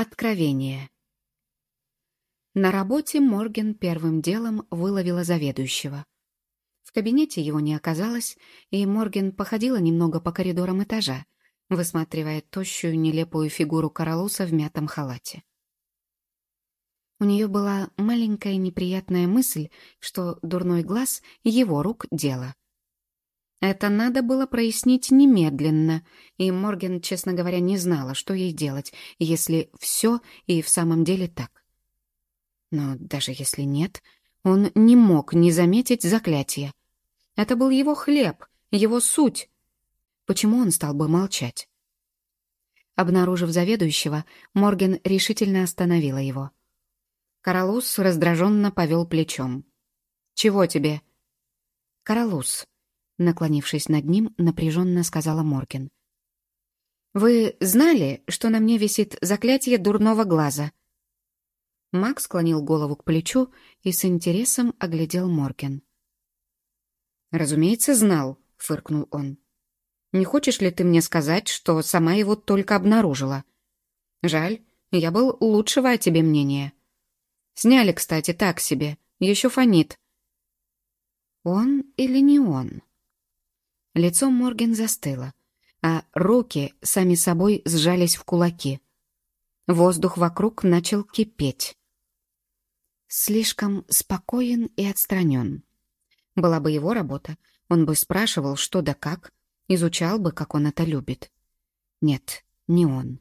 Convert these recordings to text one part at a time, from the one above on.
Откровение. На работе Морген первым делом выловила заведующего. В кабинете его не оказалось, и Морген походила немного по коридорам этажа, высматривая тощую нелепую фигуру Каралуса в мятом халате. У нее была маленькая неприятная мысль, что дурной глаз — его рук дело. Это надо было прояснить немедленно, и Морген, честно говоря, не знала, что ей делать, если все и в самом деле так. Но даже если нет, он не мог не заметить заклятие. Это был его хлеб, его суть. Почему он стал бы молчать? Обнаружив заведующего, Морген решительно остановила его. Каралус раздраженно повел плечом. «Чего тебе?» «Каралус», наклонившись над ним, напряженно сказала Морген. «Вы знали, что на мне висит заклятие дурного глаза?» Макс склонил голову к плечу и с интересом оглядел Морген. «Разумеется, знал», — фыркнул он. «Не хочешь ли ты мне сказать, что сама его только обнаружила? Жаль, я был лучшего о тебе мнения. Сняли, кстати, так себе, еще фонит». «Он или не он?» Лицо Морген застыло, а руки сами собой сжались в кулаки. Воздух вокруг начал кипеть. Слишком спокоен и отстранен. Была бы его работа, он бы спрашивал, что да как, изучал бы, как он это любит. Нет, не он.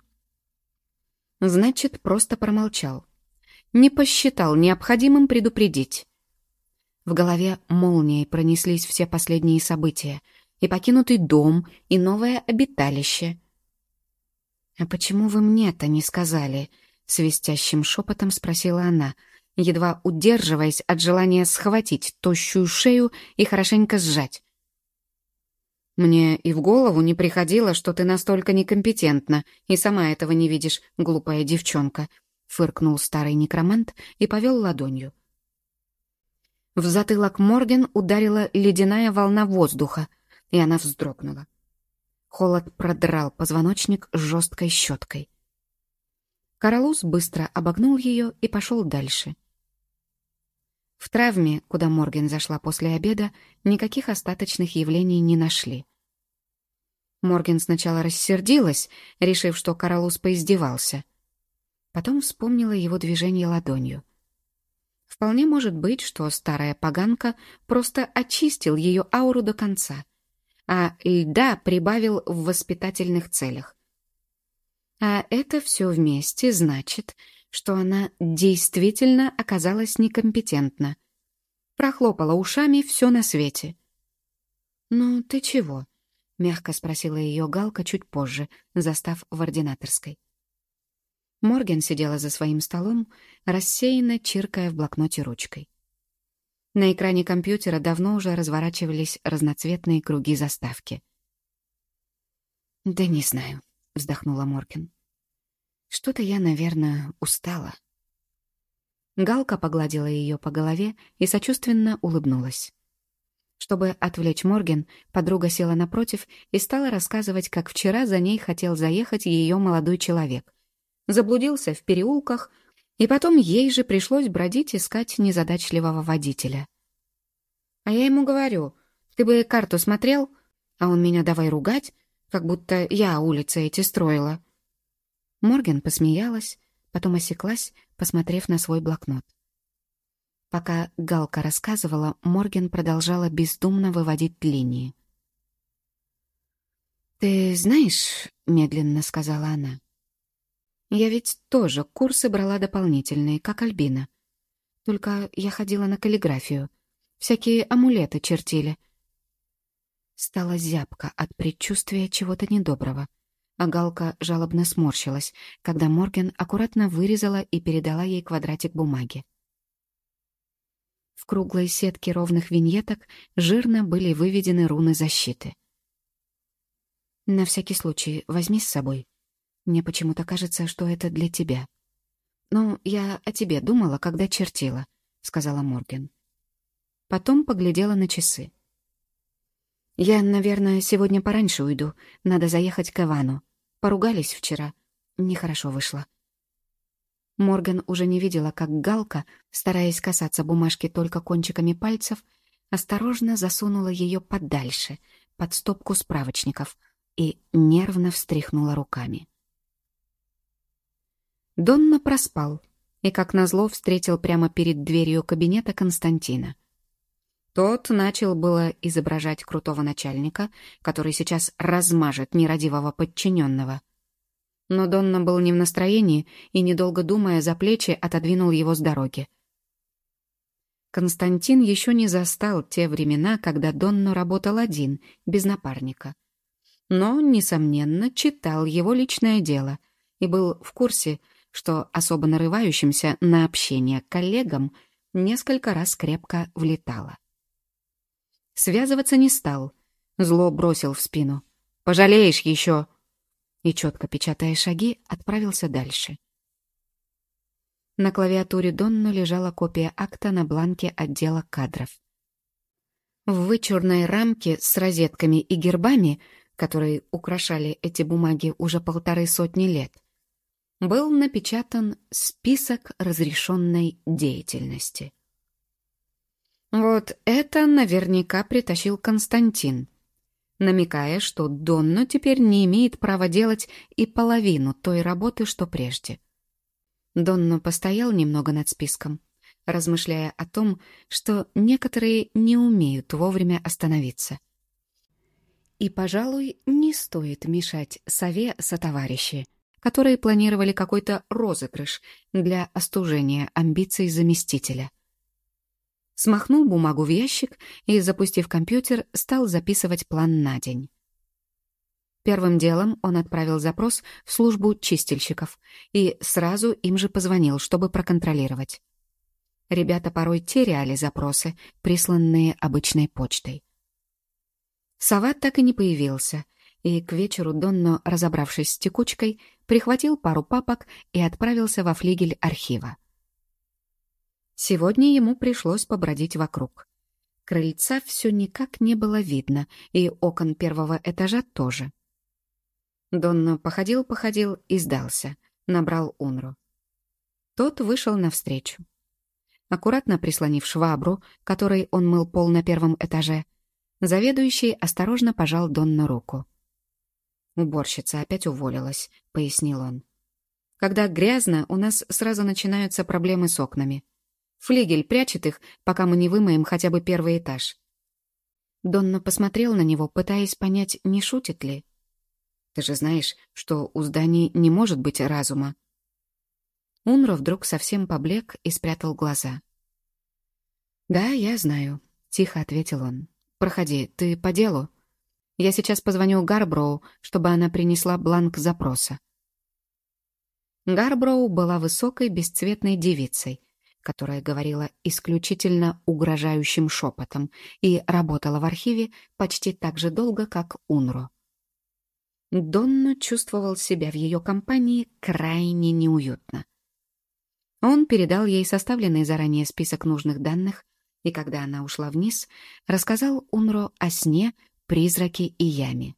Значит, просто промолчал. Не посчитал необходимым предупредить. В голове молнией пронеслись все последние события — и покинутый дом, и новое обиталище. «А почему вы мне-то не сказали?» — свистящим шепотом спросила она, едва удерживаясь от желания схватить тощую шею и хорошенько сжать. «Мне и в голову не приходило, что ты настолько некомпетентна, и сама этого не видишь, глупая девчонка», — фыркнул старый некромант и повел ладонью. В затылок Морген ударила ледяная волна воздуха, и она вздрогнула. Холод продрал позвоночник жесткой щеткой. Каралус быстро обогнул ее и пошел дальше. В травме, куда Морген зашла после обеда, никаких остаточных явлений не нашли. Морген сначала рассердилась, решив, что Каралус поиздевался. Потом вспомнила его движение ладонью. Вполне может быть, что старая поганка просто очистил ее ауру до конца — а льда прибавил в воспитательных целях. А это все вместе значит, что она действительно оказалась некомпетентна. Прохлопала ушами все на свете. «Ну, ты чего?» — мягко спросила ее Галка чуть позже, застав в ординаторской. Морген сидела за своим столом, рассеянно чиркая в блокноте ручкой. На экране компьютера давно уже разворачивались разноцветные круги заставки. «Да не знаю», — вздохнула Моркин. «Что-то я, наверное, устала». Галка погладила ее по голове и сочувственно улыбнулась. Чтобы отвлечь Морген, подруга села напротив и стала рассказывать, как вчера за ней хотел заехать ее молодой человек. Заблудился в переулках, и потом ей же пришлось бродить искать незадачливого водителя. А я ему говорю, ты бы карту смотрел? А он меня давай ругать, как будто я улицы эти строила. Морген посмеялась, потом осеклась, посмотрев на свой блокнот. Пока Галка рассказывала, Морген продолжала бездумно выводить линии. «Ты знаешь», — медленно сказала она, я ведь тоже курсы брала дополнительные, как Альбина. Только я ходила на каллиграфию. Всякие амулеты чертили. Стала зябко от предчувствия чего-то недоброго. А Галка жалобно сморщилась, когда Морген аккуратно вырезала и передала ей квадратик бумаги. В круглой сетке ровных виньеток жирно были выведены руны защиты. «На всякий случай возьми с собой», мне почему-то кажется, что это для тебя. «Ну, я о тебе думала, когда чертила», — сказала Морген. Потом поглядела на часы. «Я, наверное, сегодня пораньше уйду. Надо заехать к Ивану. Поругались вчера. Нехорошо вышло». Морган уже не видела, как Галка, стараясь касаться бумажки только кончиками пальцев, осторожно засунула ее подальше, под стопку справочников, и нервно встряхнула руками. Донна проспал и, как назло, встретил прямо перед дверью кабинета Константина. Тот начал было изображать крутого начальника, который сейчас размажет нерадивого подчиненного. Но Донна был не в настроении и, недолго думая, за плечи отодвинул его с дороги. Константин еще не застал те времена, когда Донно работал один, без напарника. Но, несомненно, читал его личное дело и был в курсе, что особо нарывающимся на общение коллегам несколько раз крепко влетало. Связываться не стал, зло бросил в спину. «Пожалеешь еще!» И, четко печатая шаги, отправился дальше. На клавиатуре Донну лежала копия акта на бланке отдела кадров. В вычурной рамке с розетками и гербами, которые украшали эти бумаги уже полторы сотни лет, был напечатан список разрешенной деятельности. Вот это наверняка притащил Константин, намекая, что Донно теперь не имеет права делать и половину той работы, что прежде. Донно постоял немного над списком, размышляя о том, что некоторые не умеют вовремя остановиться. И, пожалуй, не стоит мешать сове сотоварищи которые планировали какой-то розыгрыш для остужения амбиций заместителя. Смахнул бумагу в ящик и, запустив компьютер, стал записывать план на день. Первым делом он отправил запрос в службу чистильщиков и сразу им же позвонил, чтобы проконтролировать. Ребята порой теряли запросы, присланные обычной почтой. Сават так и не появился — и к вечеру Донно, разобравшись с текучкой, прихватил пару папок и отправился во флигель архива. Сегодня ему пришлось побродить вокруг. Крыльца все никак не было видно, и окон первого этажа тоже. Донно походил-походил и сдался, набрал Унру. Тот вышел навстречу. Аккуратно прислонив швабру, которой он мыл пол на первом этаже, заведующий осторожно пожал Донно руку. «Уборщица опять уволилась», — пояснил он. «Когда грязно, у нас сразу начинаются проблемы с окнами. Флигель прячет их, пока мы не вымоем хотя бы первый этаж». Донна посмотрел на него, пытаясь понять, не шутит ли. «Ты же знаешь, что у зданий не может быть разума». Унро вдруг совсем поблек и спрятал глаза. «Да, я знаю», — тихо ответил он. «Проходи, ты по делу?» Я сейчас позвоню Гарброу, чтобы она принесла бланк запроса. Гарброу была высокой, бесцветной девицей, которая говорила исключительно угрожающим шепотом и работала в архиве почти так же долго, как Унро. Донно чувствовал себя в ее компании крайне неуютно. Он передал ей составленный заранее список нужных данных, и когда она ушла вниз, рассказал Унро о сне, призраки и ями.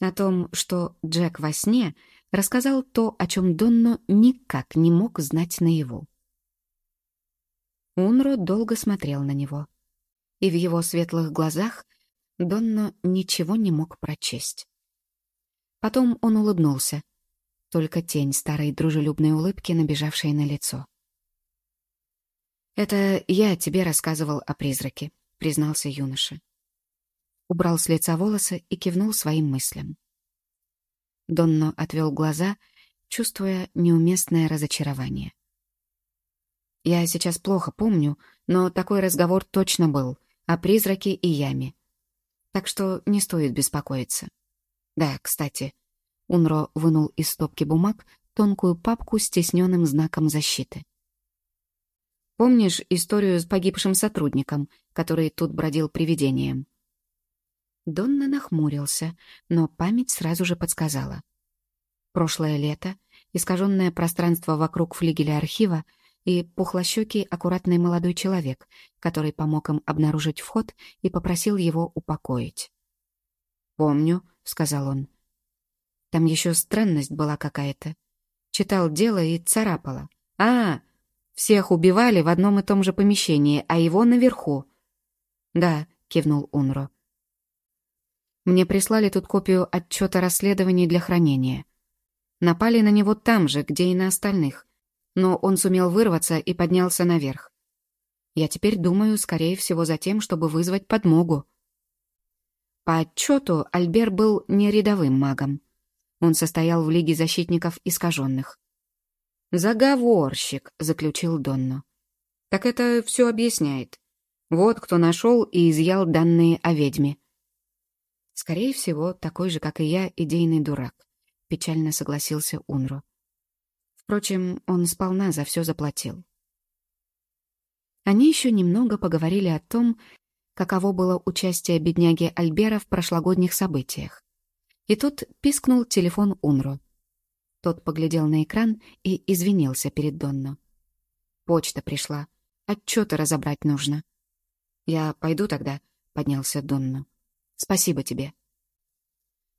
О том, что Джек во сне рассказал то, о чем Донно никак не мог знать наяву. Унро долго смотрел на него, и в его светлых глазах Донно ничего не мог прочесть. Потом он улыбнулся, только тень старой дружелюбной улыбки, набежавшей на лицо. «Это я тебе рассказывал о призраке», — признался юноша убрал с лица волосы и кивнул своим мыслям. Донно отвел глаза, чувствуя неуместное разочарование. «Я сейчас плохо помню, но такой разговор точно был, о призраке и яме. Так что не стоит беспокоиться. Да, кстати...» Унро вынул из стопки бумаг тонкую папку с тесненным знаком защиты. «Помнишь историю с погибшим сотрудником, который тут бродил привидением?» Донна нахмурился, но память сразу же подсказала. Прошлое лето, искаженное пространство вокруг флигеля архива и пухлощекий аккуратный молодой человек, который помог им обнаружить вход и попросил его упокоить. «Помню», — сказал он. «Там еще странность была какая-то. Читал дело и царапало. А, всех убивали в одном и том же помещении, а его наверху. Да, кивнул Унро. Мне прислали тут копию отчета расследований для хранения. Напали на него там же, где и на остальных. Но он сумел вырваться и поднялся наверх. Я теперь думаю, скорее всего, за тем, чтобы вызвать подмогу. По отчету Альбер был не рядовым магом. Он состоял в Лиге защитников искаженных. «Заговорщик», — заключил Донно. «Так это все объясняет. Вот кто нашел и изъял данные о ведьме». «Скорее всего, такой же, как и я, идейный дурак», — печально согласился Унро. Впрочем, он сполна за все заплатил. Они еще немного поговорили о том, каково было участие бедняги Альбера в прошлогодних событиях. И тут пискнул телефон Унру. Тот поглядел на экран и извинился перед Донно. «Почта пришла. Отчеты разобрать нужно». «Я пойду тогда», — поднялся Донно. «Спасибо тебе».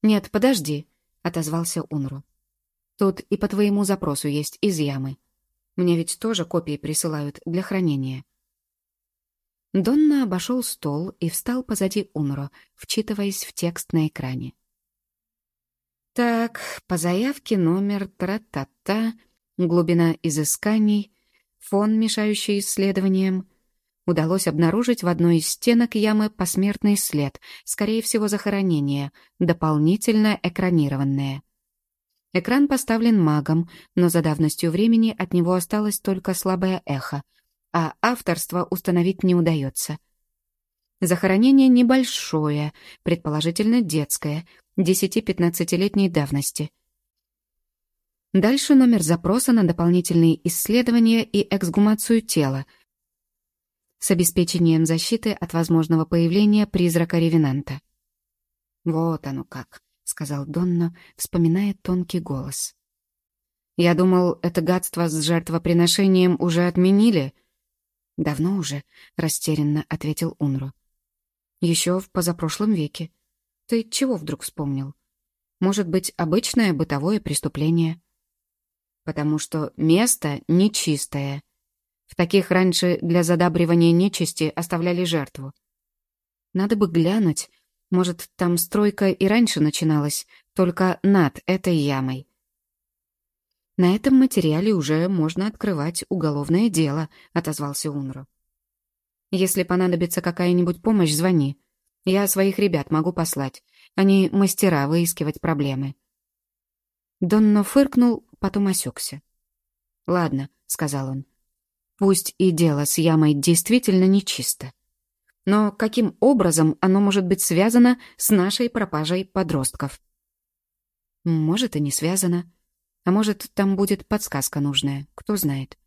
«Нет, подожди», — отозвался Унру. «Тут и по твоему запросу есть из ямы. Мне ведь тоже копии присылают для хранения». Донна обошел стол и встал позади Унро, вчитываясь в текст на экране. Так, по заявке номер тра-та-та, глубина изысканий, фон, мешающий исследованиям, удалось обнаружить в одной из стенок ямы посмертный след, скорее всего, захоронение, дополнительно экранированное. Экран поставлен магом, но за давностью времени от него осталось только слабое эхо — а авторство установить не удается. Захоронение небольшое, предположительно детское, 10-15-летней давности. Дальше номер запроса на дополнительные исследования и эксгумацию тела с обеспечением защиты от возможного появления призрака-ревенанта. «Вот оно как», — сказал Донно, вспоминая тонкий голос. «Я думал, это гадство с жертвоприношением уже отменили», «Давно уже», — растерянно ответил Унру. «Еще в позапрошлом веке. Ты чего вдруг вспомнил? Может быть, обычное бытовое преступление?» «Потому что место нечистое. В таких раньше для задабривания нечисти оставляли жертву. Надо бы глянуть. Может, там стройка и раньше начиналась, только над этой ямой. «На этом материале уже можно открывать уголовное дело», — отозвался Унро. «Если понадобится какая-нибудь помощь, звони. Я своих ребят могу послать. Они мастера выискивать проблемы». Донно фыркнул, потом осекся. «Ладно», — сказал он. «Пусть и дело с ямой действительно нечисто. Но каким образом оно может быть связано с нашей пропажей подростков?» «Может, и не связано», а может, там будет подсказка нужная, кто знает.